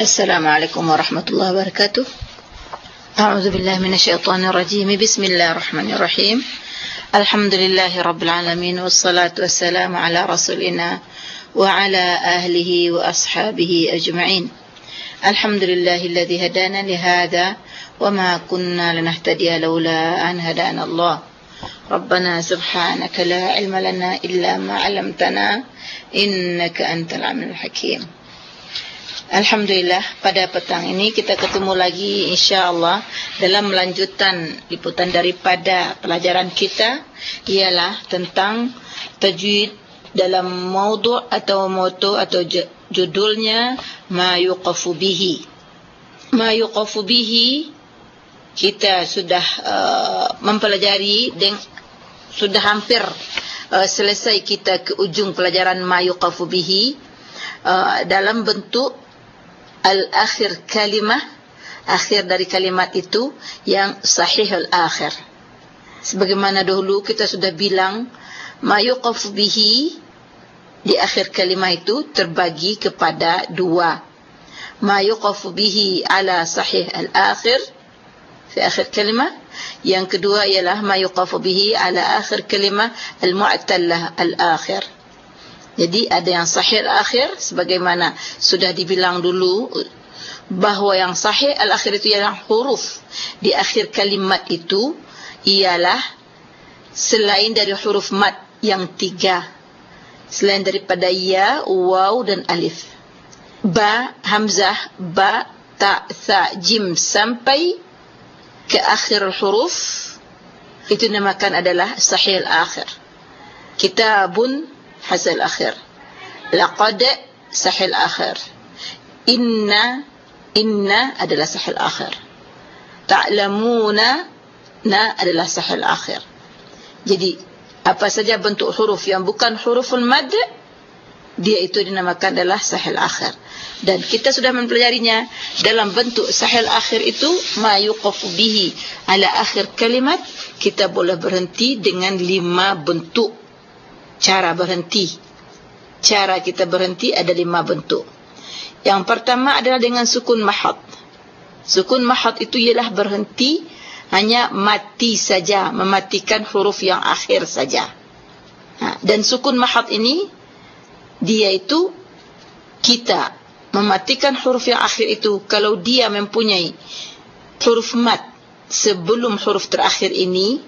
السلام عليكم ورحمة الله وبركاته. أعوذ بالله من الشيطان الرجيم. بسم الله الرحمن الرحيم. الحمد لله رب العالمين والصلاة والسلام على رسولنا وعلى أهله وأصحابه أجمعين. الحمد لله الذي هدانا لهذا وما كنا لنهتدي لولا أن هدانا الله. ربنا سبحانك لا علم لنا إلا ما علمتنا إنك أنت العلم الحكيم. Alhamdulillah pada petang ini kita ketemu lagi insya-Allah dalam melanjutan liputan daripada pelajaran kita ialah tentang tajwid dalam maudhu' atau moto atau judulnya ma yuqafu bihi. Ma yuqafu bihi kita sudah uh, mempelajari dan sudah hampir uh, selesai kita ke ujung pelajaran ma yuqafu bihi uh, dalam bentuk al-akhir kalimah akhir dari kalimat itu yang sahih al-akhir sebagaimana dahulu kita sudah bilang ma yuqaf bihi di akhir kalimat itu terbagi kepada dua. Ma yuqaf bihi ala sahih al-akhir fi akhir kalimat yang kedua ialah ma yuqaf bihi ala akhir kalimat al-mu'tallah al-akhir jadi ada yang sahih al-akhir sebagaimana sudah dibilang dulu bahawa yang sahih al-akhir itu ialah huruf di akhir kalimat itu ialah selain dari huruf mat yang tiga selain daripada ya, waw dan alif. Ba, hamzah, ba, ta, tha, jim sampai ke akhir huruf itu namakan adalah sahih al-akhir. Kitabun hasil akhir. Laqad sahil akhir. Inna inna adalah sahil akhir. Ta'lamuna na adalah sahil akhir. Jadi apa saja bentuk huruf yang bukan huruful mad dia itu dinamakan adalah sahil akhir. Dan kita sudah mempelajarinya. Dalam bentuk sahil akhir itu ma yuqafu bihi ala akhir kalimat kita boleh berhenti dengan lima bentuk cara berhenti. Cara kita berhenti ada lima bentuk. Yang pertama adalah dengan sukun mahad. Sukun mahad itu ialah berhenti hanya mati saja, mematikan huruf yang akhir saja. Ha, dan sukun mahad ini dia itu kita mematikan huruf yang akhir itu kalau dia mempunyai huruf mat sebelum huruf terakhir ini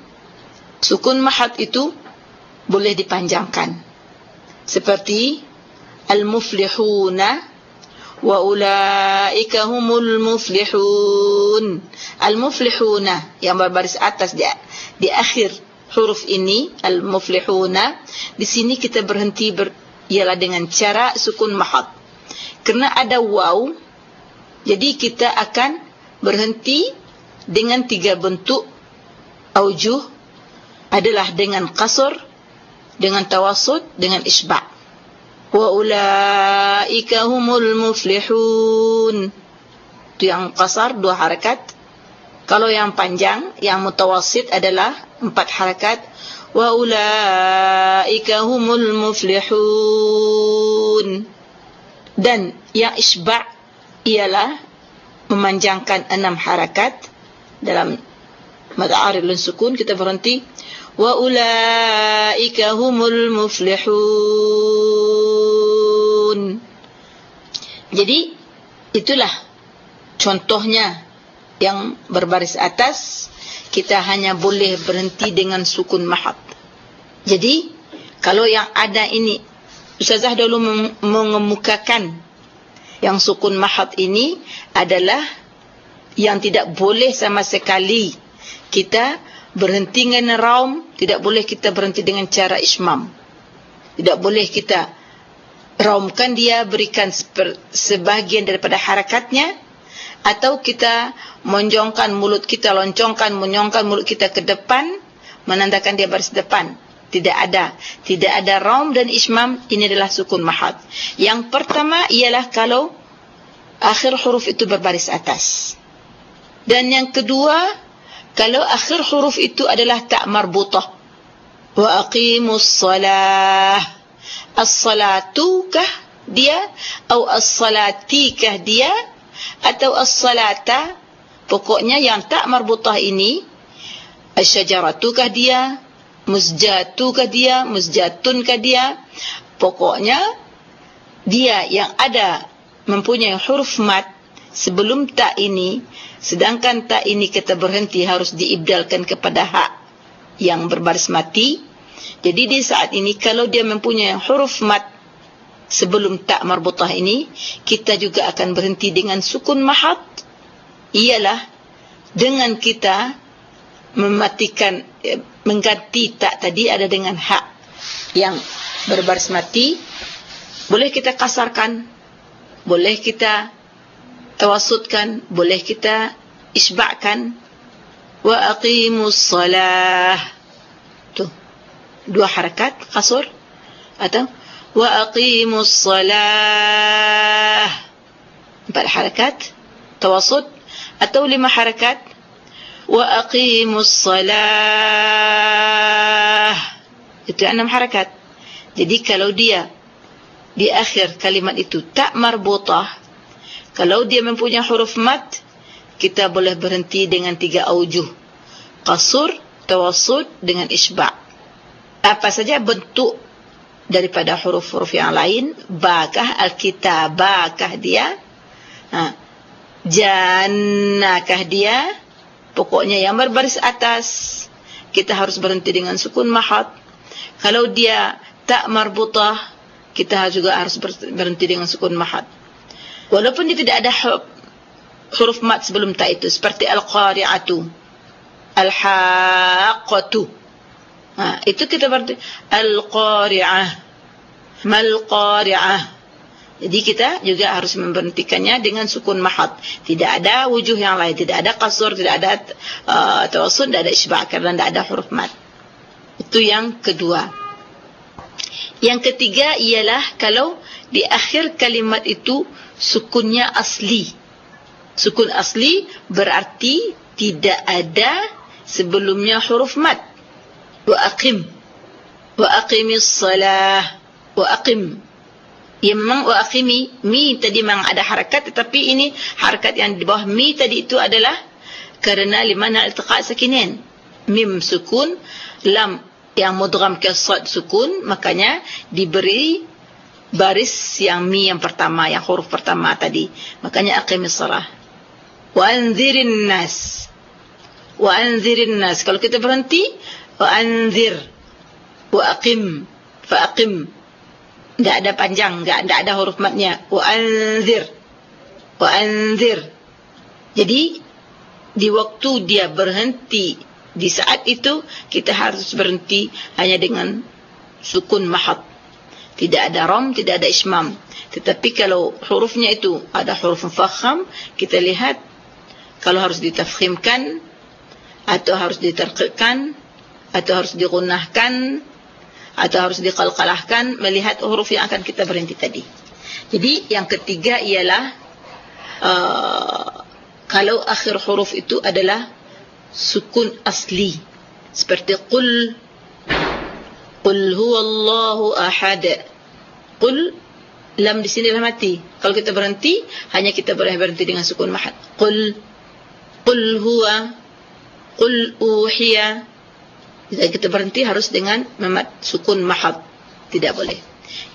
sukun mahad itu boleh dipanjangkan. Seperti al-muflihuna wa ulaika humul muflihun. Al-muflihuna yang berbaris atas di di akhir huruf ini al-muflihuna di sini kita berhenti ber, ialah dengan cara sukun mahad. Kerana ada waw jadi kita akan berhenti dengan tiga bentuk. Aujuh adalah dengan qasr dengan tawassut dengan isba' wa ulaika humul muflihun. Itu yang qasar dua harakat. Kalau yang panjang yang mutawassit adalah empat harakat. Wa ulaika humul muflihun. Dan yang isba' ialah memanjangkan enam harakat dalam mad'aril sukun kita berhenti ulaika humul muflihun. Jadi itulah contohnya yang berbaris atas. Kita hanya boleh berhenti dengan sukun mahad jadi kalau yang ada ini ustazah dulu mengemukakan yang sukun mahad ini adalah yang tidak boleh sama sekali kita berhenti dengan raum tidak boleh kita berhenti dengan cara ismam. Tidak boleh kita raumkan dia berikan sebahagian daripada harakatnya atau kita monjongkan mulut kita loncongkan menyongkan mulut kita ke depan menandakan dia baris depan. Tidak ada. Tidak ada raum dan ismam ini adalah sukun mahad yang pertama ialah kalau akhir huruf itu berbaris atas. Dan yang kedua kalau akhir huruf itu adalah tak marbutah. Wa aqimus salah. As-salatukah dia? Atau as-salatikah dia? Atau as-salata pokoknya yang tak marbutah ini asy-syajaratukah dia? Musjatukah dia? Musjatunkah dia? Pokoknya dia yang ada mempunyai huruf mat sebelum tak ini sedangkan tak ini kita berhenti harus diibdalkan kepada hak yang berbaris mati. Jadi di saat ini kalau dia mempunyai huruf mat sebelum tak marbutah ini kita juga akan berhenti dengan sukun mahat. Ialah dengan kita mematikan eh, mengganti tak tadi ada dengan hak yang berbaris mati. Boleh kita kasarkan boleh kita tawasudkan boleh kita isba'kan wa aqimus salah tu dua harakat kasur atau وأقيموا الصلاة empat harakat tawasud atau lima harakat wa aqimus salah itu enam harakat jadi kalau dia di akhir kalimat itu tak marbutah kalau dia mempunyai huruf mat kita boleh berhenti dengan tiga aujuh. Qasur tawasud dengan isba' apa saja bentuk daripada huruf-huruf yang lain bakah alkitabakah dia ha jannakah dia pokoknya yang berbaris atas kita harus berhenti dengan sukun mahat. Kalau dia tak marbutah kita juga harus berhenti dengan sukun mahat walaupun dia tidak ada huruf mat sebelum ta itu seperti al-qari'atu al-haqqatu Ha, itu kita berarti al-qari'ah. Mal qari'ah. Jadi kita juga harus memberhentikannya dengan sukun mahat. Tidak ada wujuh yang lain, tidak ada qasr, tidak ada uh, tawassul, tidak ada isba' karena tidak ada huruf mat. Itu yang kedua. Yang ketiga ialah kalau di akhir kalimat itu sukunnya asli. Sukun asli berarti tidak ada sebelumnya huruf mat wa aqim. Wa aqimis salah. Wa aqim. Yang memang wa aqimi. Mi tadi memang ada harakat tetapi ini harakat yang di bawah mi tadi itu adalah kerana limana iltiqa sakinin. Mim sukun lam yang mudgham ke sad sukun makanya diberi baris yang mi yang pertama yang huruf pertama tadi. Makanya aqimis salah. wa anzirin nas. Wa anzirin nas. Kalau kita berhenti wa anzir. Wa aqim. Fa aqim. Enggak ada panjang enggak enggak ada huruf matnya. Wa anzir. Wa anzir. Jadi di waktu dia berhenti di saat itu kita harus berhenti hanya dengan sukun mahat tidak ada ram tidak ada ismam. Tetapi kalau hurufnya itu ada huruf fakham kita lihat kalau harus ditafkhimkan atau harus diterqiqkan atau harus digunahkan atau harus diqalqalahkan melihat huruf yang akan kita berhenti tadi. Jadi yang ketiga ialah uh, kalau akhir huruf itu adalah sukun asli. Seperti qul qul huwallahu ahad qul lam di sini dah mati kalau kita berhenti hanya kita boleh berhenti dengan sukun mahad qul qul huwa qul uhiya jika kita berhenti harus dengan memat sukun mahad. Tidak boleh.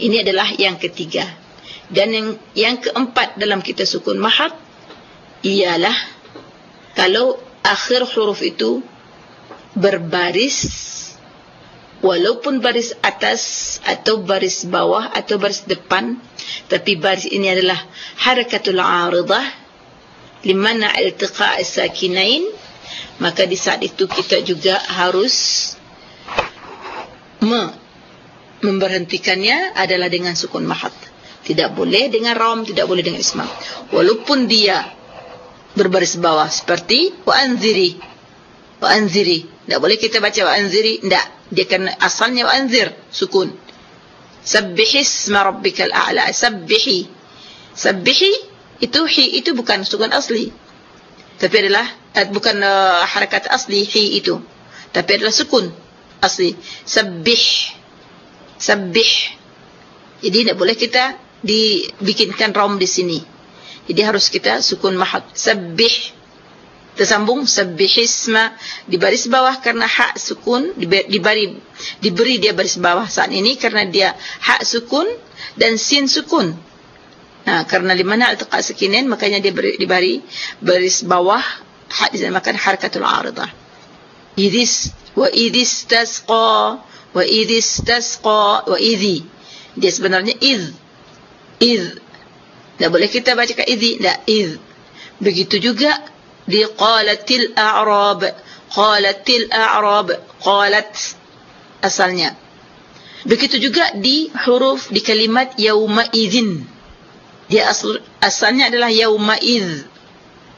Ini adalah yang ketiga. Dan yang yang keempat dalam kita sukun mahad ialah kalau akhir huruf itu berbaris walaupun baris atas atau baris bawah atau baris depan tapi baris ini adalah harakatul 'aridah limana iltiqa' as-sakinain maka di saat itu kita juga harus me memberhentikannya adalah dengan sukun mahat. Tidak boleh dengan ram tidak boleh dengan isma. Walaupun dia berbaris bawah seperti wa anziri wa anziri. Boleh kita baca wa anziri dia kan asalnya anzir sukun. Sabbihisma rabbikal a'la sabbihi. Sabbihi itu hi itu bukan sukun asli. Tapi adalah uh, bukan uh, harakat asli hi itu. Tapi adalah sukun asli. Sabbih sabbih jadi tidak boleh kita dibikinkan rom di sini. Jadi harus kita sukun mahad. Sabbih. Tersambung sabbihisma di baris bawah karena hak sukun diberi diberi dia baris bawah saat ini karena dia hak sukun dan sin sukun. Nah, karena di mana iltiqa sakinin makanya dia beri, diberi baris bawah hak dinamakan harakatul aridah. Idis wa idis tasqa wa idis tasqa wa idhi. Dia sebenarnya id. Id tak boleh kita baca ke idhi. Tak, idh. Begitu juga di qalatil a'rab. Qalatil a'rab. Qalat asalnya. Begitu juga di huruf di kalimat yauma idzin. Dia asal, asalnya adalah yauma idz.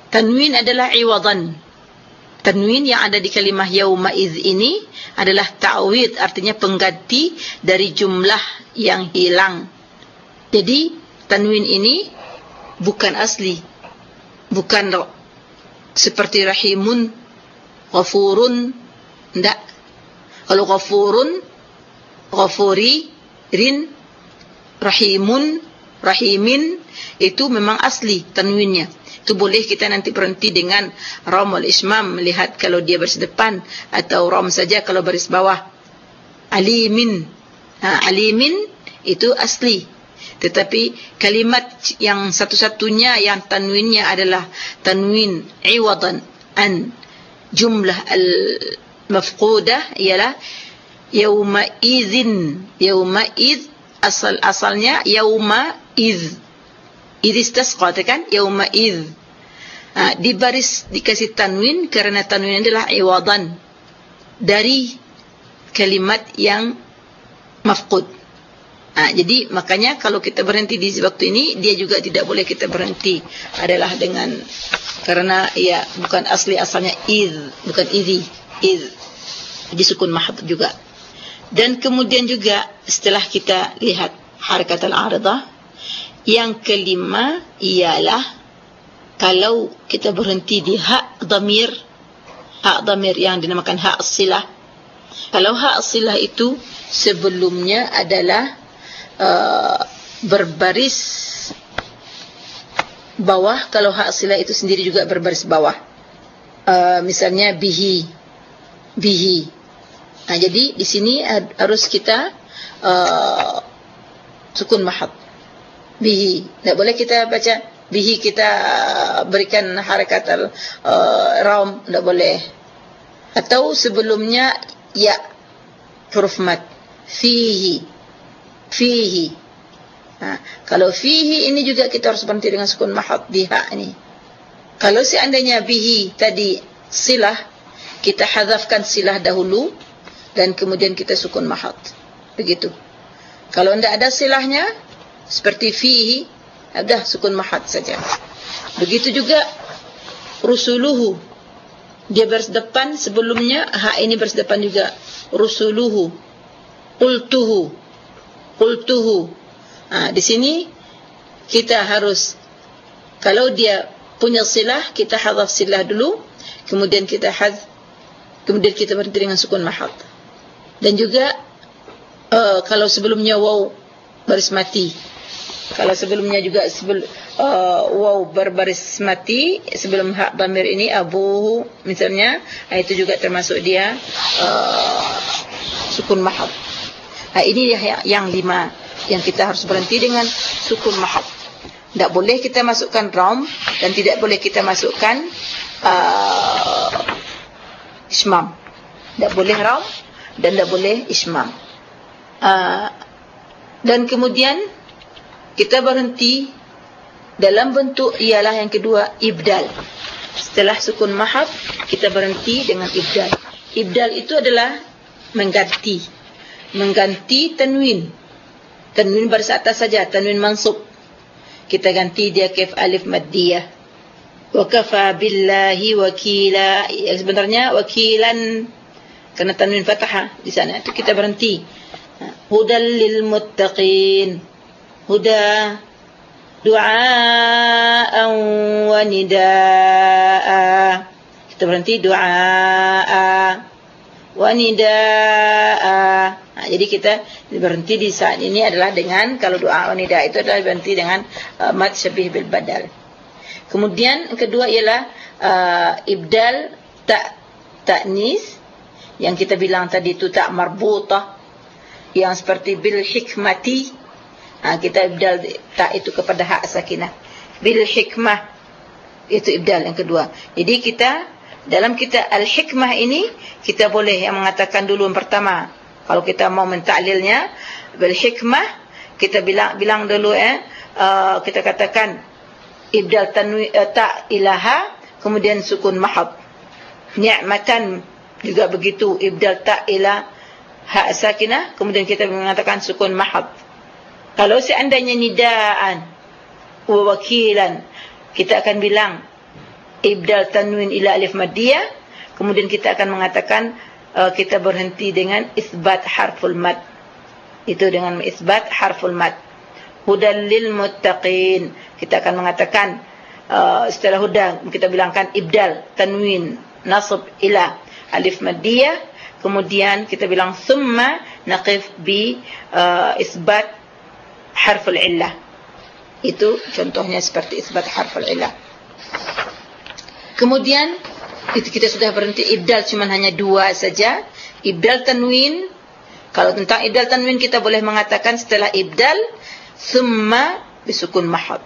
Tanwin adalah iwadan. Tanwin yang ada di kalimah yauma idz ini adalah ta'wid artinya pengganti dari jumlah yang hilang. Jadi tanwin ini bukan asli bukan seperti rahimun ghafurun ndak kalau ghafurun ghafuri rin rahimun rahimin itu memang asli tanwinnya. Itu boleh kita nanti berhenti dengan ram wal ismam melihat kalau dia baris depan atau ram saja kalau baris bawah. Alimin. Ha, alimin itu asli tetapi kalimat yang satu-satunya yang tanwinnya adalah tanwin iwadan an jumlah al-mafqudah ialah yauma idzin yauma id asal asalnya yauma id id istasqa kan yauma id ha, di baris dikasih tanwin kerana tanwin adalah iwadan dari kalimat yang mafqud Ha, jadi makanya kalau kita berhenti di waktu ini dia juga tidak boleh kita berhenti. Adalah dengan karena ya bukan asli asalnya iz bukan izi iz di sukun mahd juga. Dan kemudian juga setelah kita lihat harakat al-aridah yang kelima ialah kalau kita berhenti di hak dhamir hak dhamir yang dinamakan hak silah. Kalau hak silah itu sebelumnya adalah Uh, berbaris bawah kalau hak sila itu sendiri juga berbaris bawah. Uh, misalnya bihi bihi. Nah jadi di sini harus kita uh, sukun mahad. Bihi. Tak boleh kita baca bihi kita berikan harakat al uh, raum. Tak boleh. Atau sebelumnya ya huruf mat fihi fihi. Ha, kalau fihi ini juga kita harus berhenti dengan sukun mahad di ha ini. Kalau seandainya bihi tadi silah, kita hadafkan silah dahulu dan kemudian kita sukun mahad. Begitu. Kalau tidak ada silahnya, seperti fihi, ada sukun mahad saja. Begitu juga rusuluhu. Dia bersedepan sebelumnya, ha ini bersedepan juga. Rusuluhu. Qultuhu qultuhu. Ha, di sini kita harus kalau dia punya silah kita hadaf silah dulu kemudian kita had kemudian kita berhenti dengan sukun mahad. Dan juga uh, kalau sebelumnya waw baris mati kalau sebelumnya juga sebelum uh, waw berbaris mati sebelum hak bamir ini abu misalnya itu juga termasuk dia uh, sukun mahad Ini yang, lima yang kita harus berhenti dengan sukun mahad. Tak boleh kita masukkan ram dan tidak boleh kita masukkan uh, ismam. Tak boleh ram dan tak boleh ismam. Uh, dan kemudian kita berhenti dalam bentuk ialah yang kedua ibdal. Setelah sukun mahad kita berhenti dengan ibdal. Ibdal itu adalah mengganti mengganti tanwin. Tanwin baris atas saja, tanwin mansub. Kita ganti dia kaf alif maddiyah. Wa kafa billahi wakila. Ya, sebenarnya wakilan karena tanwin fathah di sana itu kita berhenti. Hudal lil muttaqin. Huda du'a wa nidaa. Kita berhenti du'a wa nidaa. Nah, jadi kita berhenti di saat ini adalah dengan kalau doa wanita itu adalah berhenti dengan uh, mat syabih bil badal. Kemudian kedua ialah uh, ibdal tak taknis yang kita bilang tadi itu tak marbutah yang seperti bil hikmati. Ha, kita ibdal tak itu kepada hak sakinah. Bil hikmah itu ibdal yang kedua. Jadi kita dalam kita al hikmah ini kita boleh yang mengatakan dulu yang pertama kalau kita mau mentaklilnya bil hikmah kita bilang bilang dulu eh uh, kita katakan ibdal tanwi uh, ta ilaha kemudian sukun mahab. Ni'matan juga begitu ibdal ta ila ha sakinah kemudian kita mengatakan sukun mahab. Kalau seandainya nidaan wa wakilan kita akan bilang ibdal tanwin ila alif maddiyah kemudian kita akan mengatakan uh, kita berhenti dengan isbat harful mad. Itu dengan isbat harful mad. Hudal lil muttaqin. Kita akan mengatakan uh, setelah huda kita bilangkan ibdal tanwin nasab ila alif maddiyah kemudian kita bilang summa naqif bi uh, isbat harful illah itu contohnya seperti isbat harful illah kemudian itu kita sudah berhenti ibdal cuma hanya dua saja ibdal tanwin kalau tentang ibdal tanwin kita boleh mengatakan setelah ibdal summa bisukun mahad.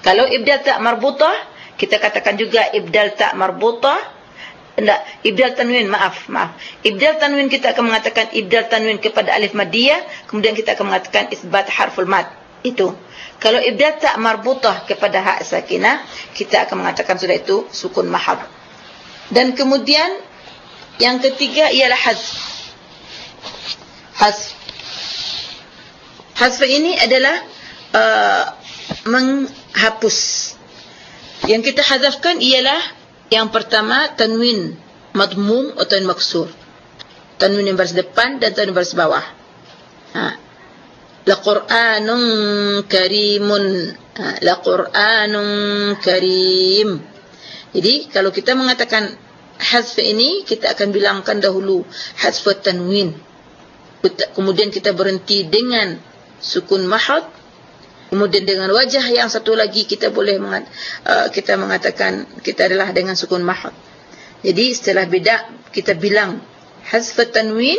Kalau ibdal tak marbutah, kita katakan juga ibdal tak marbutah. Tidak, ibdal tanwin, maaf, maaf. Ibdal tanwin kita akan mengatakan ibdal tanwin kepada alif madiyah, kemudian kita akan mengatakan isbat harful mad. Itu. Kalau ibdal tak marbutah kepada hak sakinah, kita akan mengatakan sudah itu sukun mahab. Dan kemudian yang ketiga ialah hazf. Hazf. Hasf ini adalah uh, menghapus. Yang kita hadafkan ialah yang pertama tanwin madmum atau tanwin maksur. Tanwin yang baris depan dan tanwin baris bawah. Ha. La Qur'anun karimun. Ha. La Qur'anun karim. Jadi kalau kita mengatakan hasf ini kita akan bilangkan dahulu hasf tanwin. Kemudian kita berhenti dengan sukun mahad. Kemudian dengan wajah yang satu lagi kita boleh mengat, uh, kita mengatakan kita adalah dengan sukun mahad. Jadi setelah beda kita bilang hazf tanwin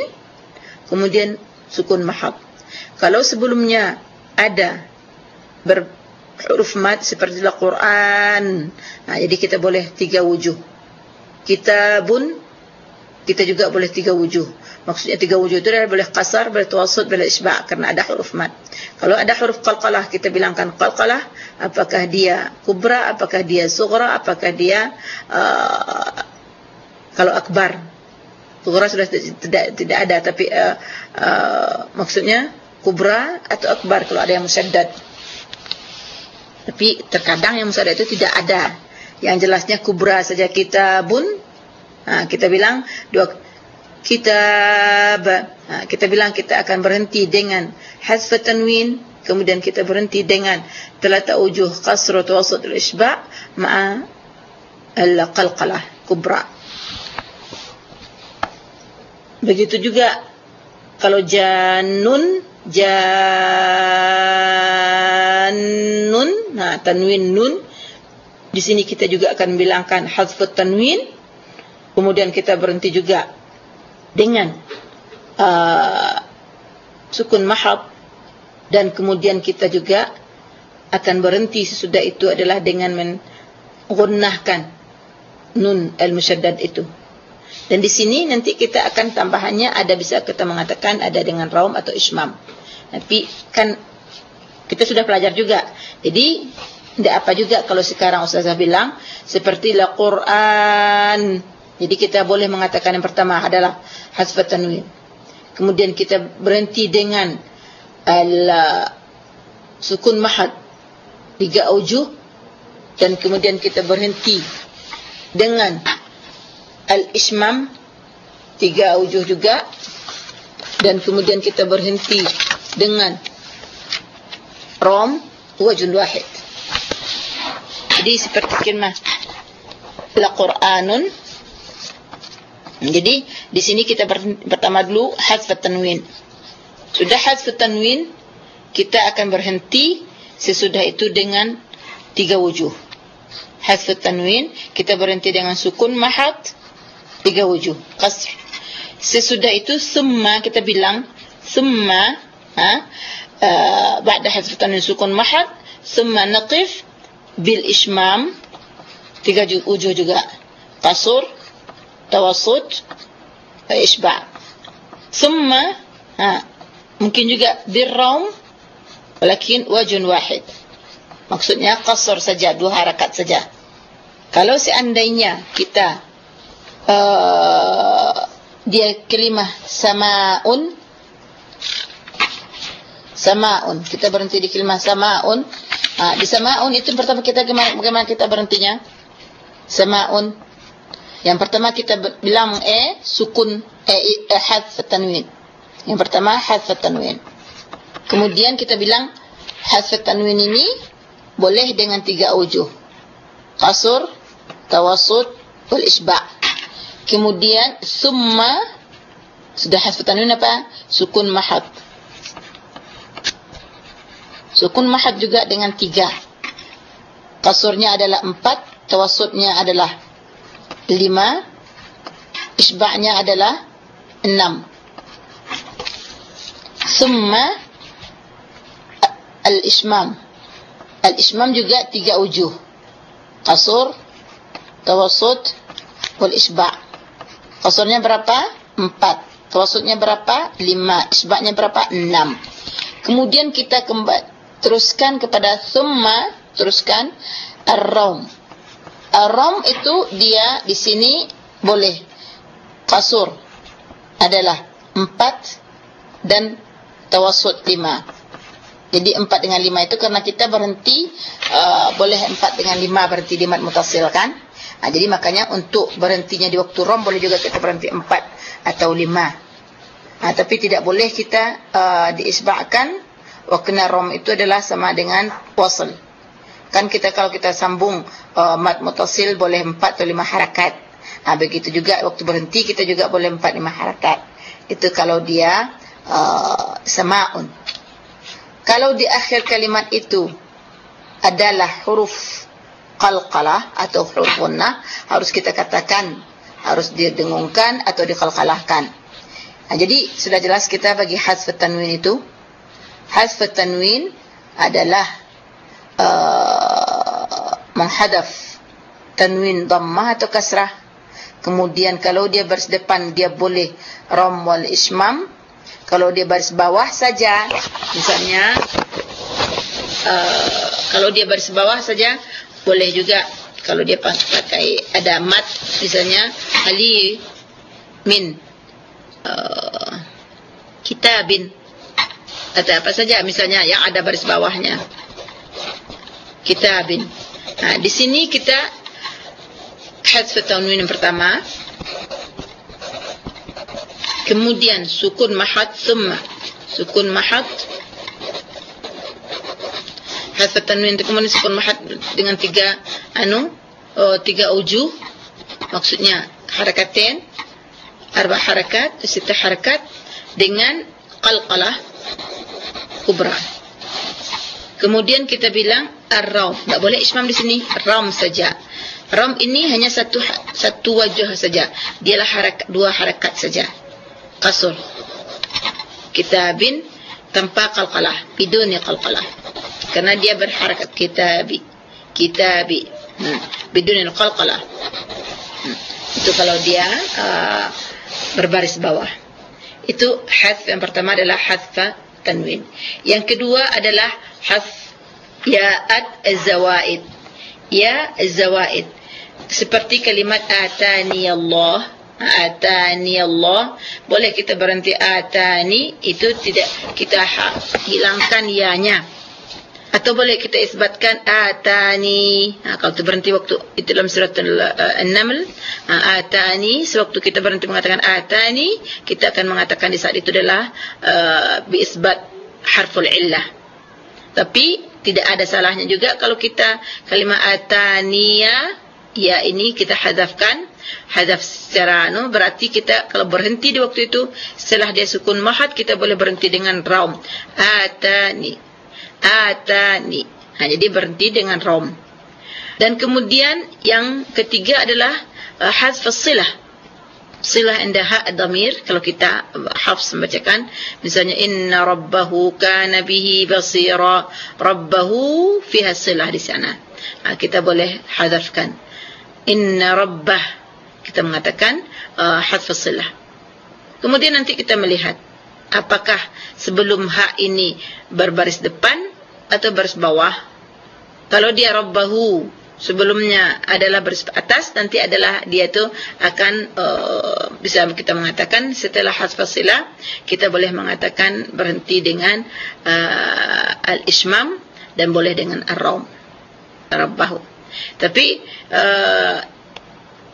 kemudian sukun mahad. Kalau sebelumnya ada berhuruf mad seperti Al-Quran nah, jadi kita boleh tiga wujuh kitabun kita juga boleh tiga wujuh Maksudnya tiga wujud itu adalah boleh qasar, boleh tawassut, boleh isba' karena ada huruf mad. Kalau ada huruf qalqalah kita bilangkan qalqalah, apakah dia kubra, apakah dia sughra, apakah dia uh, kalau akbar. Sughra sudah tidak tidak ada tapi uh, uh, maksudnya kubra atau akbar kalau ada yang musyaddad. Tapi terkadang yang musyaddad itu tidak ada. Yang jelasnya kubra saja kita bun Ha, kita bilang dua kitab ha, kita bilang kita akan berhenti dengan hasf tanwin kemudian kita berhenti dengan talata wujuh qasr wa tawassut al isba ma'a al qalqalah kubra begitu juga kalau janun janun nah tanwin nun di sini kita juga akan bilangkan hasf tanwin kemudian kita berhenti juga dengan uh, sukun mahab dan kemudian kita juga akan berhenti sesudah itu adalah dengan menggunakan nun al-musyaddad itu. Dan di sini nanti kita akan tambahannya ada bisa kita mengatakan ada dengan raum atau ismam. Tapi kan kita sudah pelajar juga. Jadi tidak apa juga kalau sekarang ustazah bilang seperti la Quran. Jadi kita boleh mengatakan yang pertama adalah hasfat tanwin. Kemudian kita berhenti dengan al sukun mahad. Tiga aujuh dan kemudian kita berhenti dengan al ismam. Tiga aujuh juga. Dan kemudian kita berhenti dengan rom wajun wahid. Jadi seperti kemah la Qur'anun jadi di sini kita pertama dulu hadf tanwin. Sudah hadf tanwin, kita akan berhenti sesudah itu dengan tiga wujuh. hasf tanwin kita berhenti dengan sukun mahad tiga wujuh qasr sesudah itu summa kita bilang summa ha hasf tanwin sukun mahad summa naqif bil ishmam tiga wujuh juga qasr tawassut isba' summa ha mungkin juga birraum walakin wajun wahid maksudnya qasr saja dua harakat saja. Kalau seandainya kita uh, dia kalimah samaun samaun kita berhenti di kalimah samaun uh, di samaun itu pertama kita bagaimana, kita berhentinya samaun yang pertama kita bilang e sukun e, e hadf tanwin yang pertama hadf tanwin Kemudian kita bilang hasf tanwin ini boleh dengan tiga wujuh. Qasr, tawassut, wal isba'. Kemudian summa sudah hasf tanwin apa? Sukun mahad. Sukun mahad juga dengan tiga. Qasrnya adalah empat, tawassutnya adalah lima, isba'nya adalah enam. Summa al-ismam. Al-ismam juga tiga wujuh. Qasur, tawassut, wal isba'. Qasurnya berapa? Empat. Tawassutnya berapa? Lima. Isba'nya berapa? Enam. Kemudian kita kembali teruskan kepada summa, teruskan ar-ram. Ar-ram itu dia di sini boleh qasur adalah empat dan tawassut lima. Jadi empat dengan lima itu karena kita berhenti uh, boleh empat dengan lima berhenti di mat mutasil kan? Nah, jadi makanya untuk berhentinya di waktu rom boleh juga kita berhenti empat atau lima. Nah, tapi tidak boleh kita uh, diisbahkan waktu rom itu adalah sama dengan wasl. Kan kita kalau kita sambung uh, mat mutasil boleh empat atau lima harakat. Nah, begitu juga waktu berhenti kita juga boleh empat lima harakat. Itu kalau dia uh, samaun. Kalau di akhir kalimat itu adalah huruf qalqalah atau huruf gunnah, harus kita katakan harus didengungkan atau diqalqalahkan. Nah, jadi sudah jelas kita bagi hasf tanwin itu. Hasf tanwin adalah uh, menghadaf tanwin dhammah atau kasrah. Kemudian kalau dia baris depan dia boleh ram wal ismam. Kalau dia baris bawah saja misalnya uh, kalau dia baris bawah saja boleh juga. Kalau dia pakai ada mat misalnya ali min uh, kitabin atau apa saja? Misalnya yang ada baris bawahnya. Kitabin. Nah di sini kita hadf tanwin pertama. Kemudian sukun mahad thumma sukun mahad harf tanwin kemudian sukun mahad dengan tiga anu oh, tiga ujuh maksudnya harakatain arba harakat sita harakat dengan qalqalah kubra. Kemudian kita bilang ar-ram. Tak boleh ismam di sini. Ram saja. Ram ini hanya satu satu wajah saja. Dialah harakat dua harakat saja. Qasr. Kitabin tanpa qalqalah. Biduni qalqalah. Karena dia berharakat kitabi kitabi hmm. biduni qalqalah. Hmm. itu kalau dia uh, berbaris bawah. Itu hadf yang pertama adalah hadf tanwin. Yang kedua adalah hadf ya'at az-zawaid ya az-zawaid seperti kalimat atani Allah atani Allah. Boleh kita berhenti atani itu tidak kita hilangkan ya-nya atau boleh kita isbatkan atani. Ha, kalau tu berhenti waktu itu dalam surat an-naml. Ha, atani. Sewaktu kita berhenti mengatakan atani kita akan mengatakan di saat itu adalah uh, bi isbat harful illah. Tapi tidak ada salahnya juga kalau kita kalimat ataniya ya ini kita hadafkan. Hadaf secara anu berarti kita kalau berhenti di waktu itu setelah dia sukun mahad kita boleh berhenti dengan raum. Atani atani ha, jadi berhenti dengan raum Dan kemudian yang ketiga adalah uh, hazf silah. Silah inda ha damir kalau kita hafs membacakan misalnya inna rabbahu kana bihi basira rabbahu fiha silah di sana. Ha, kita boleh hadafkan inna rabbah kita mengatakan uh, hazf silah. Kemudian nanti kita melihat apakah sebelum ha ini berbaris depan atau baris bawah. Kalau dia rabbahu sebelumnya adalah baris atas nanti adalah dia itu akan uh, bisa kita mengatakan setelah hasfasilah kita boleh mengatakan berhenti dengan uh, al-ismam dan boleh dengan ar-ram rabbahu. Tapi uh,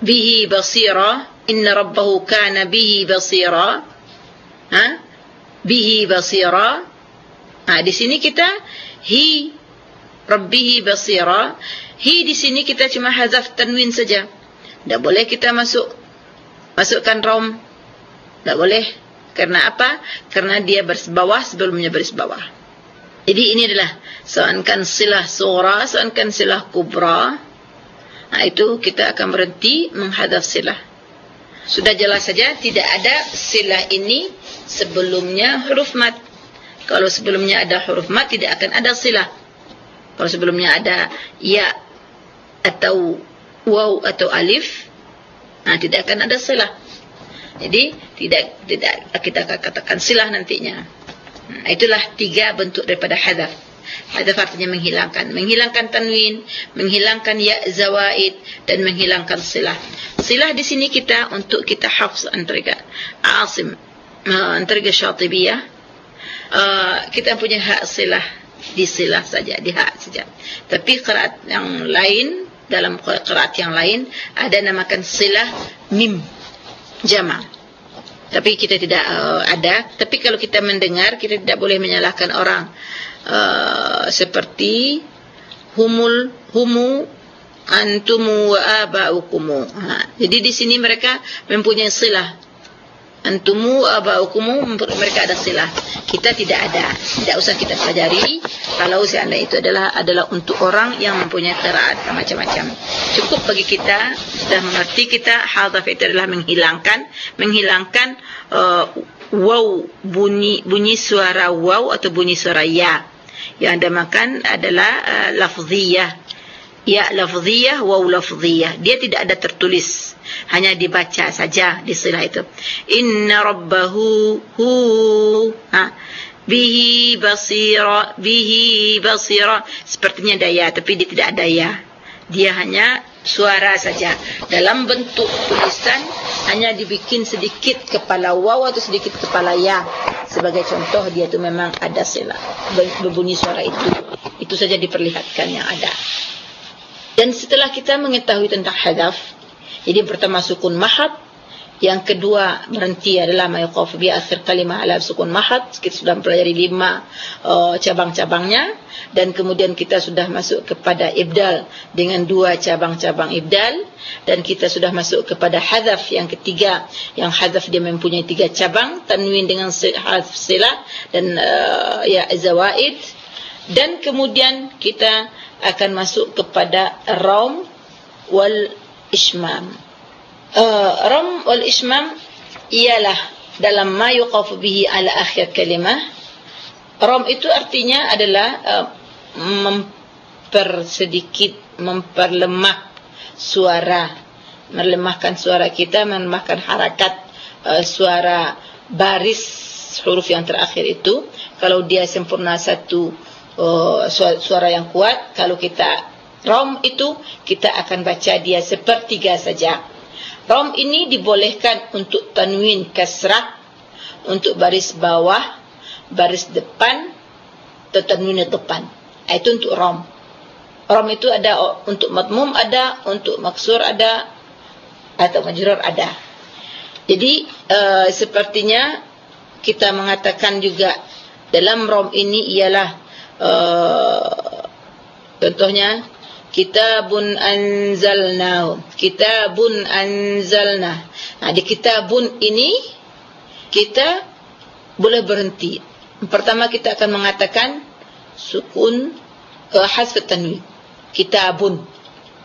bihi basira inna rabbahu kana bihi basira. Ha? Bihi basira. Ha di sini kita hi rabbihi basira Hi di sini kita cuma hazaf tanwin saja. Tak boleh kita masuk masukkan rom. Tak boleh. Karena apa? Karena dia baris bawah sebelumnya baris bawah. Jadi ini adalah soankan silah sura, soankan silah kubra. Nah, itu kita akan berhenti menghadap silah. Sudah jelas saja tidak ada silah ini sebelumnya huruf mat. Kalau sebelumnya ada huruf mat tidak akan ada silah. Kalau sebelumnya ada ya atau waw atau alif nah tidak akan ada silah. Jadi tidak tidak kita akan katakan silah nantinya. Nah, itulah tiga bentuk daripada hadzaf hadzaf artinya menghilangkan. Menghilangkan tanwin menghilangkan ya zawaid dan menghilangkan silah. Silah di sini kita untuk kita hafz antara asim antara syatibiyah uh, kita punya hak silah di silah saja di hak saja. Tapi qiraat yang lain dalam qiraat yang lain ada namakan silah mim jama. Tapi kita tidak uh, ada. Tapi kalau kita mendengar kita tidak boleh menyalahkan orang. Uh, seperti humul humu antumu wa abaukum ha jadi di sini mereka mempunyai silah antumu abaukumu mereka ada silah. Kita tidak ada. Tidak usah kita pelajari. Kalau seandainya itu adalah adalah untuk orang yang mempunyai qiraat macam-macam. Cukup bagi kita sudah mengerti kita hadzaf itu adalah menghilangkan menghilangkan uh, waw bunyi bunyi suara waw atau bunyi suara ya. Yang makan adalah uh, lafziyah ya lafziyah waw lafziyah dia tidak ada tertulis. Hanya dibaca saja di silah itu. Inna rabbahu hu ha bihi basira bihi basira. Sepertinya daya tapi dia tidak ada ya dia hanya suara saja. Dalam bentuk tulisan hanya dibikin sedikit kepala waw atau sedikit kepala ya. Sebagai contoh dia itu memang ada silah berbunyi suara itu. Itu saja diperlihatkan yang ada dan setelah kita mengetahui tentang hadaf, jadi pertama sukun mahad, yang kedua berhenti adalah mayqaf bi akhir kalimah ala sukun mahad. Kita sudah mempelajari lima uh, cabang-cabangnya dan kemudian kita sudah masuk kepada ibdal dengan dua cabang-cabang ibdal dan kita sudah masuk kepada hadzaf yang ketiga yang hadzaf dia mempunyai tiga cabang tanwin dengan hadzaf silah dan uh, ya zawaid dan kemudian kita akan masuk kepada ram wal ismam. Uh, ram wal ismam ialah dalam ma yuqaf bihi ala akhir kalimah. Ram itu artinya adalah uh, mempersedikit, memperlemah suara, melemahkan suara kita, melemahkan harakat uh, suara baris huruf yang terakhir itu. Kalau dia sempurna satu uh, suara yang kuat kalau kita rom itu kita akan baca dia sepertiga saja. Rom ini dibolehkan untuk tanwin kasrah untuk baris bawah baris depan atau tanwin depan. Itu untuk rom. Rom itu ada untuk matmum ada untuk maksur ada atau majrur ada. Jadi uh, sepertinya kita mengatakan juga dalam rom ini ialah Uh, contohnya kitabun anzalnahu. Kitabun anzalna nah di kitabun ini kita boleh berhenti. Pertama kita akan mengatakan sukun uh, hasf tanwin. Kitabun.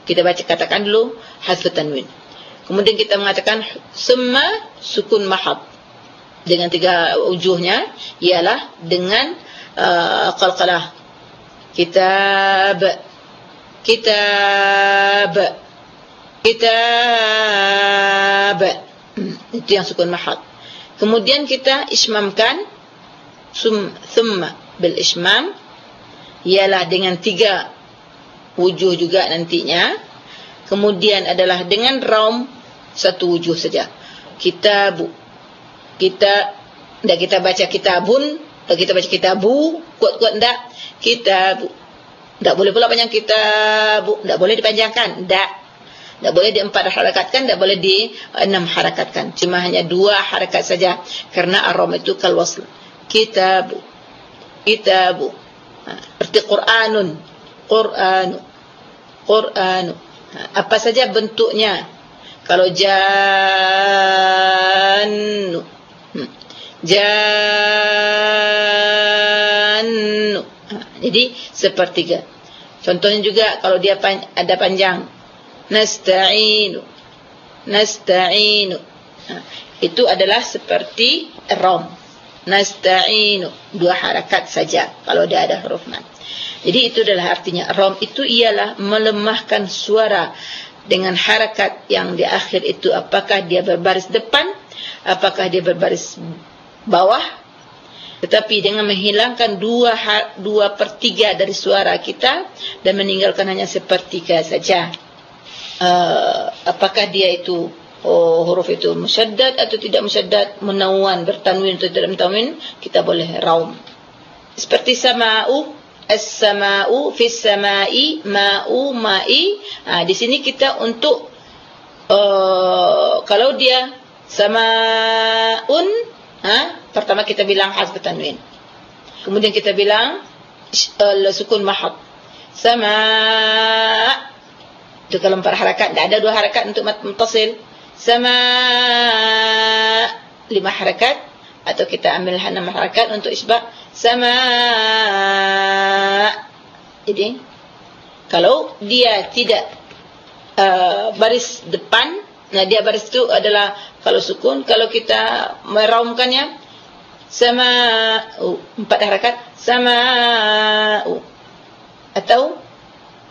Kita baca katakan dulu hazf tanwin. Kemudian kita mengatakan summa sukun mahad. Dengan tiga wujuhnya ialah dengan uh, qalqalah. Kitab. Kitab. Kitab. Itu yang sukun mahad. Kemudian kita ismamkan. Sum thumma bil ismam. Ialah dengan tiga wujuh juga nantinya. Kemudian adalah dengan raum satu wujuh saja. Kitab kita ndak kita baca kitabun atau kita baca kitabu kuat-kuat ndak kitab ndak boleh pula panjang kitab ndak boleh dipanjangkan. Ndak ndak boleh di empat harakatkan ndak boleh di enam harakatkan cuma hanya dua harakat saja. Karena ar-ram itu kal wasl kitab kitab seperti Quranun. Quran. Quran. Apa saja bentuknya. Kalau jan hmm. Jan jadi sepertiga. Contohnya juga kalau dia pan, ada panjang. Nasta'inu. Nasta'inu. Itu adalah seperti rom. Nasta'inu. Dua harakat saja kalau dia ada huruf mad jadi itu adalah artinya rom itu ialah melemahkan suara dengan harakat yang di akhir itu. Apakah dia berbaris depan? Apakah dia berbaris bawah tetapi dengan menghilangkan dua dua per tiga dari suara kita dan meninggalkan hanya sepertiga saja. Uh, apakah dia itu oh, huruf itu musyaddad atau tidak musyaddad menawwan bertanwin atau tidak bertanwin kita boleh raum. Seperti sama'u as-sama'u fis sama'i ma'u ma'i. Ha, di sini kita untuk uh, kalau dia sama'un ha? Pertama kita bilang hazf tanwin kemudian kita bilang uh, sukun mahad. Sama' itu kalau empat harakat. Tidak ada dua harakat untuk mutasil sama. Lima harakat. Atau kita ambil enam harakat untuk isbah sama. Jadi kalau dia tidak uh, baris depan nah dia baris itu adalah kalau sukun kalau kita meraumkannya sama empat harakat sama atau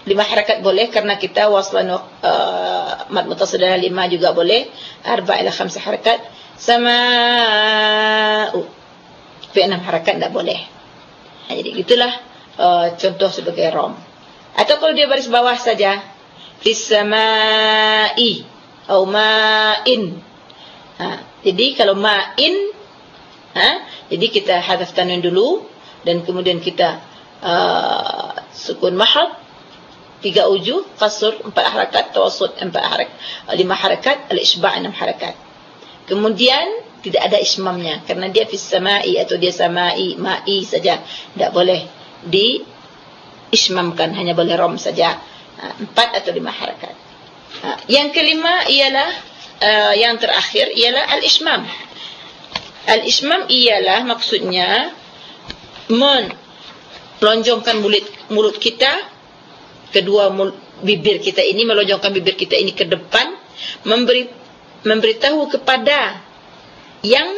lima harakat boleh karena kita waslan uh, mad muttasil adalah lima juga boleh arba ila khamsa harakat sama fi enam harakat tidak boleh. Nah, jadi gitulah uh, contoh sebagai rom atau kalau dia baris bawah saja fis samai atau ma'in. Ha, jadi kalau ma'in ha, jadi kita hadaf tanwin dulu dan kemudian kita uh, sukun mahad tiga uju kasur empat harakat tawassut empat harakat lima harakat al-isba' enam harakat. Kemudian tidak ada ismamnya karena dia fis sama'i atau dia sama'i ma'i saja. Tidak boleh di ismamkan hanya boleh rom saja. Ha, empat atau lima harakat. ha, yang kelima ialah uh, yang terakhir ialah al-ismam. Al-ismam ialah maksudnya melonjongkan mulut mulut kita kedua bibir kita ini melonjongkan bibir kita ini ke depan memberi memberitahu kepada yang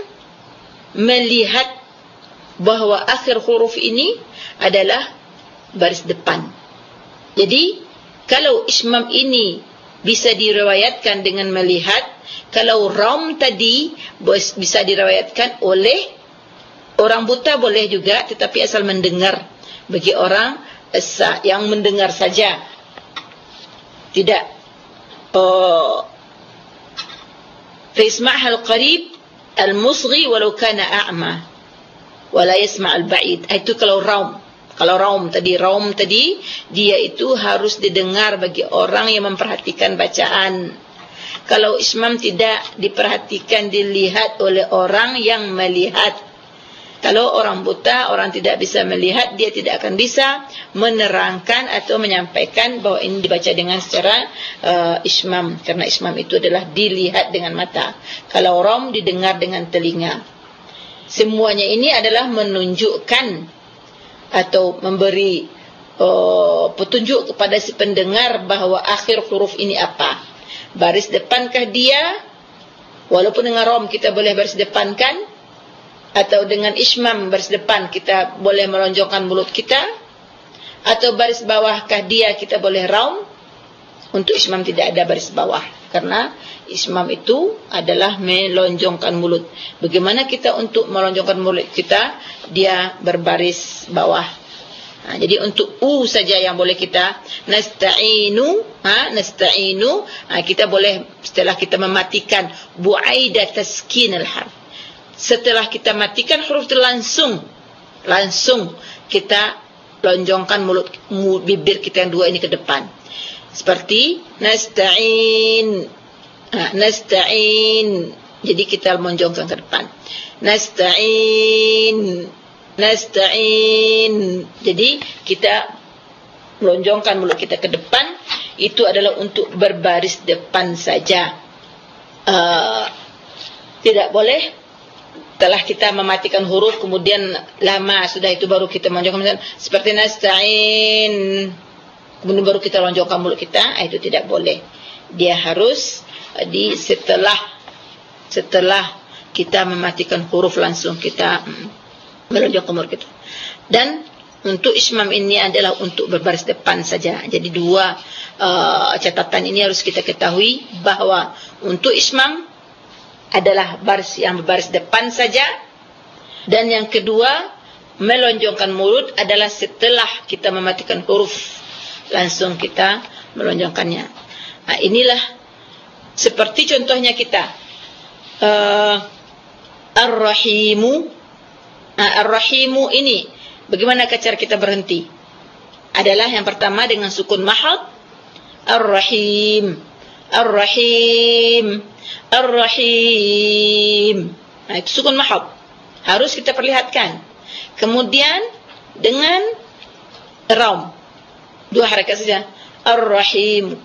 melihat bahawa akhir huruf ini adalah baris depan. Jadi kalau ismam ini bisa diriwayatkan dengan melihat kalau ram tadi bisa diriwayatkan oleh orang buta boleh juga tetapi asal mendengar bagi orang esa yang mendengar saja tidak oh فيسمعها القريب المصغي ولو كان اعمى ولا يسمع البعيد itu kalau raum kalau raum tadi raum tadi dia itu harus didengar bagi orang yang memperhatikan bacaan kalau ismam tidak diperhatikan dilihat oleh orang yang melihat kalau orang buta, orang tidak bisa melihat, dia tidak akan bisa menerangkan atau menyampaikan bahawa ini dibaca dengan secara uh, ismam. Karena ismam itu adalah dilihat dengan mata. Kalau rom didengar dengan telinga. Semuanya ini adalah menunjukkan atau memberi uh, petunjuk kepada si pendengar bahawa akhir huruf ini apa. Baris depankah dia? Walaupun dengan rom kita boleh baris depankan atau dengan ismam baris depan kita boleh melonjongkan mulut kita atau baris bawahkah dia kita boleh rom untuk ismam tidak ada baris bawah karena ismam itu adalah melonjongkan mulut. Bagaimana kita untuk melonjongkan mulut kita? Dia berbaris bawah. Ha, jadi untuk u saja yang boleh kita nasta'inu, ha nasta'inu, ha, kita boleh setelah kita mematikan buaida taskin al-harf. Setelah kita matikan huruf itu langsung langsung kita lonjongkan mulut bibir kita yang dua ini ke depan seperti nasta'in. Ha, nasta'in. Jadi kita menjongkang ke depan. Nasta'in. Nasta'in. Jadi kita melonjongkan mulut kita ke depan. Itu adalah untuk berbaris depan saja. Uh, tidak boleh. Telah kita mematikan huruf kemudian lama sudah itu baru kita melonjongkan seperti nasta'in kemudian baru kita lonjongkan mulut kita ah, itu tidak boleh. Dia harus ah, di setelah setelah kita mematikan huruf langsung kita mm, melonjongkan mulut kita. Dan untuk ismam ini adalah untuk berbaris depan saja. Jadi dua uh, catatan ini harus kita ketahui bahawa untuk ismam adalah baris yang berbaris depan saja. Dan yang kedua melonjongkan mulut adalah setelah kita mematikan huruf langsung kita melonjongkannya. Nah, inilah seperti contohnya kita. Uh, Ar-Rahimu. Nah, Ar-Rahimu ini bagaimana cara kita berhenti? Adalah yang pertama dengan sukun mahad Ar-Rahim. Ar-Rahim. Ar-Rahim. Nah, itu sukun mahad harus kita perlihatkan. Kemudian dengan ram dua harakat saja. Ar-rahim.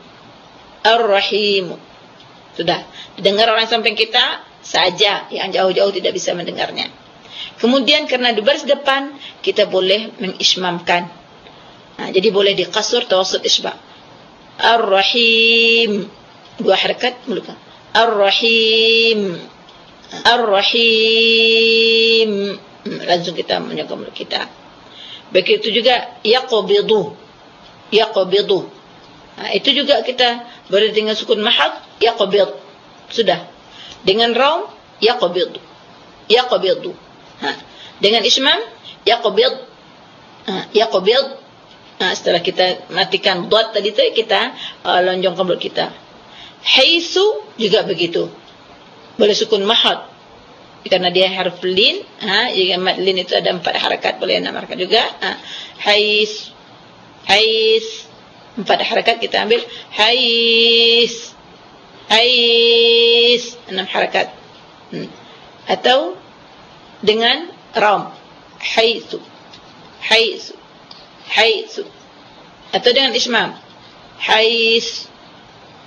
Ar-rahim. Sudah. Dengar orang samping kita saja. Yang jauh-jauh tidak bisa mendengarnya. Kemudian karena di baris depan kita boleh mengismamkan. Nah, jadi boleh diqasur tawassut isba. Ar-rahim. Dua harakat mulut ar-rahim. Ar-rahim. Langsung kita mulut kita. Begitu juga yaqbidu yaqbidu. Ha, itu juga kita boleh dengan sukun mahad yaqbid. Sudah. Dengan raum yaqbid. Yaqbidu. Ha. Dengan ismam yaqbid. Ha, yaqbid. Ha, setelah kita matikan dot tadi tu kita uh, lonjongkan mulut kita. Haisu juga begitu. Boleh sukun mahad karena dia harf lin ha mad lin itu ada empat harakat boleh enam harakat juga ha hais hais. Empat harakat kita ambil. Hais. Hais. Enam harakat. Hmm. atau dengan ram. Haisu. Haisu. Haisu. Atau dengan ismam. Hais.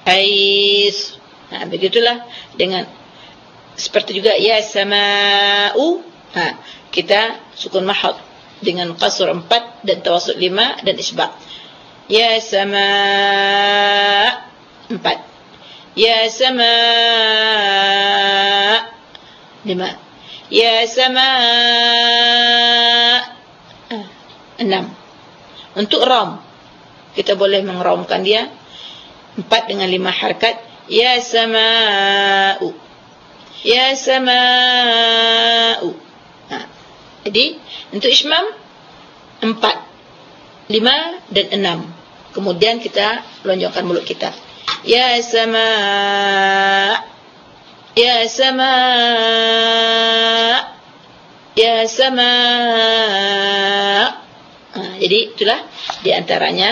Hais. Nah begitulah. Dengan seperti juga ya sama'u. Ha kita sukun mahad dengan qasr 4 dan tawassul 5 dan isbaq. Ya sama 4. Ya sama 5. Ya sama 6. Untuk ram kita boleh mengramkan dia 4 dengan 5 harakat ya sama'u. Ya sama'u. Jadi untuk ismam empat, lima dan enam. Kemudian kita lonjongkan mulut kita. Ya sama, ya sama, ya sama. Nah, jadi itulah diantaranya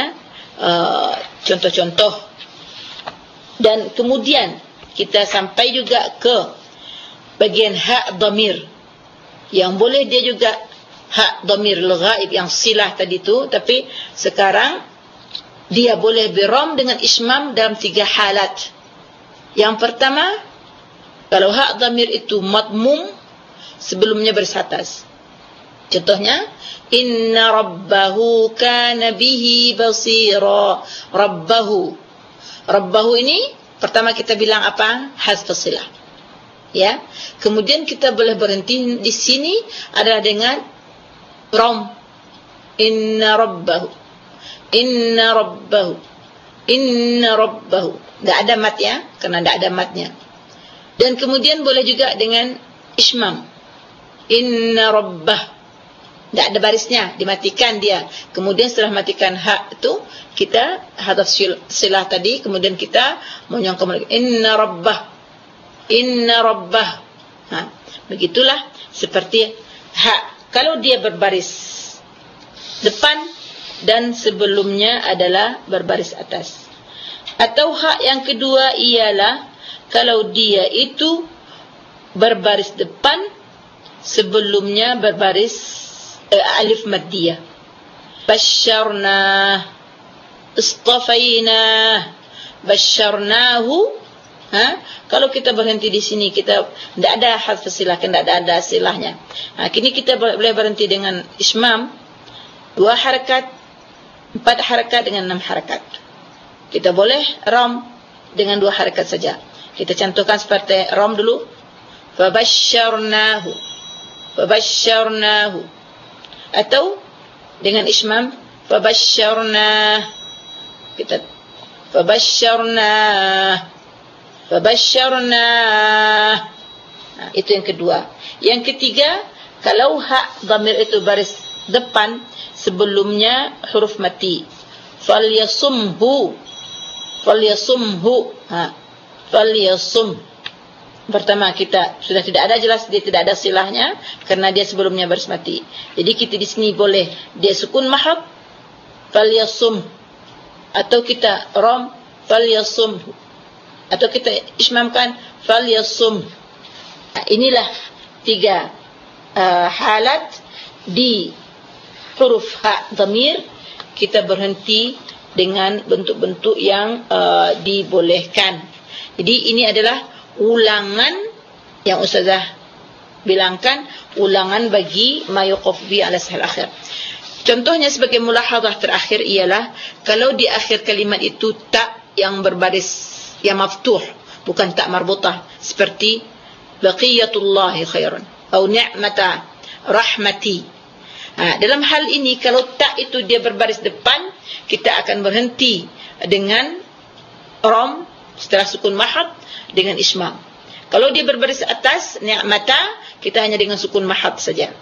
uh, contoh-contoh. Uh, dan kemudian kita sampai juga ke bagian hak damir yang boleh dia juga hak dhamir ghaib yang silah tadi tu tapi sekarang dia boleh biram dengan ismam dalam tiga halat. Yang pertama kalau hak dhamir itu matmum sebelumnya bersatas. Contohnya inna rabbahu kana bihi basira. Rabbahu. Rabbahu ini pertama kita bilang apa? Hasf silah. Ya. Kemudian kita boleh berhenti di sini adalah dengan rom. Inna rabbahu. Inna rabbahu. Inna rabbahu. Enggak ada mat ya karena enggak ada matnya. Dan kemudian boleh juga dengan ismam inna rabbah. Enggak ada barisnya. Dimatikan dia. Kemudian setelah matikan ha itu kita hadaf silah tadi kemudian kita menyongkam inna rabbah. Inna rabbah. Ha. Begitulah seperti ha kalau dia berbaris depan dan sebelumnya adalah berbaris atas. Atau hak yang kedua ialah kalau dia itu berbaris depan sebelumnya berbaris uh, alif maddiyah basyarna istafaina basyarnahu Ha? Kalau kita berhenti di sini kita tidak ada harf silah, tidak ada ada silahnya. Ha, kini kita boleh berhenti dengan ismam dua harakat, empat harakat dengan enam harakat. Kita boleh ram dengan dua harakat saja. Kita contohkan seperti ram dulu. Fabasyarnahu. Fabasyarnahu. Atau dengan ismam fabasyarnah. Kita fabasyarnah. Fabasyarna. Nah, itu yang kedua. Yang ketiga, kalau hak dhamir itu baris depan sebelumnya huruf mati. Falyasumhu. Falyasumhu. Ha. Falyasum. Pertama kita sudah tidak ada jelas dia tidak ada silahnya karena dia sebelumnya baris mati. Jadi kita di sini boleh dia sukun mahab falyasum atau kita ram falyasumhu atau kita ismamkan fal yasum inilah tiga uh, halat di huruf ha dhamir. Kita berhenti dengan bentuk-bentuk yang uh, dibolehkan. Jadi ini adalah ulangan yang ustazah bilangkan ulangan bagi mayuqaf bi ala sahal akhir. Contohnya sebagai mulahadzah terakhir ialah kalau di akhir kalimat itu tak yang berbaris yang maftuh bukan tak marbutah seperti baqiyatullah khairan atau ni'mata rahmati. Ha, dalam hal ini kalau tak itu dia berbaris depan kita akan berhenti dengan ram setelah sukun mahad dengan ismam. Kalau dia berbaris atas ni'mata kita hanya dengan sukun mahad saja.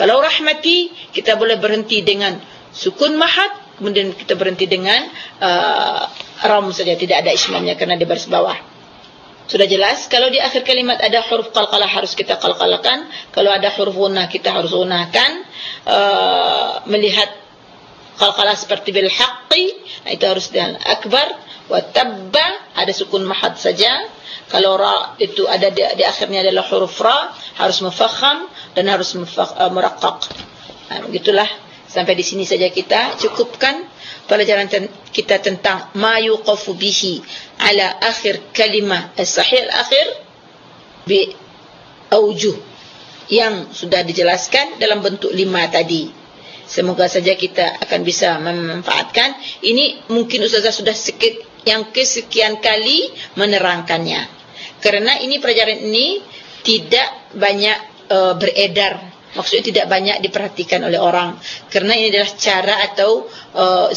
Kalau rahmati kita boleh berhenti dengan sukun mahad kemudian kita berhenti dengan uh, ram saja tidak ada ismamnya karena di baris bawah. Sudah jelas kalau di akhir kalimat ada huruf qalqalah harus kita qalqalahkan, kalau ada huruf gunnah kita harus gunnahkan. Uh, melihat qalqalah seperti bil haqqi itu harus dengan akbar wa tabba ada sukun mahad saja. Kalau ra itu ada di, di akhirnya adalah huruf ra harus mufakham dan harus uh, muraqqaq. Nah, begitulah sampai di sini saja kita cukupkan pelajaran kita tentang ma yuqafu bihi ala akhir kalimah as-sahih al-akhir bi aujuh yang sudah dijelaskan dalam bentuk lima tadi. Semoga saja kita akan bisa memanfaatkan. Ini mungkin ustazah sudah sedikit yang kesekian kali menerangkannya. Karena ini pelajaran ini tidak banyak uh, beredar maksudnya tidak banyak diperhatikan oleh orang. Karena ini adalah cara atau uh,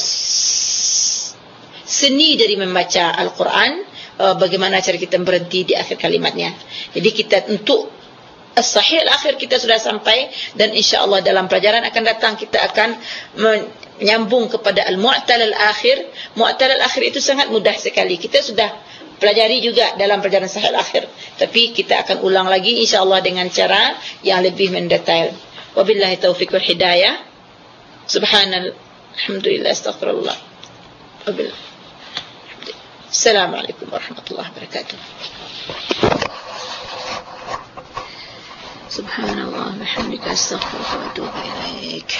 seni dari membaca Al-Quran uh, bagaimana cara kita berhenti di akhir kalimatnya. Jadi kita untuk as-sahih al-akhir kita sudah sampai dan insya-Allah dalam pelajaran akan datang kita akan menyambung kepada al-mu'tal al-akhir mu'tal al-akhir itu sangat mudah sekali. Kita sudah pelajari juga dalam pelajaran sahih akhir tapi kita akan ulang lagi insyaallah dengan cara yang lebih mendetail. Wabillahi taufiq wal hidayah. Subhanal alhamdulillah astaghfirullah. Wabillah assalamualaikum warahmatullahi wabarakatuh. Subhanallah bihamdika astaghfiruka wa atubu ilaik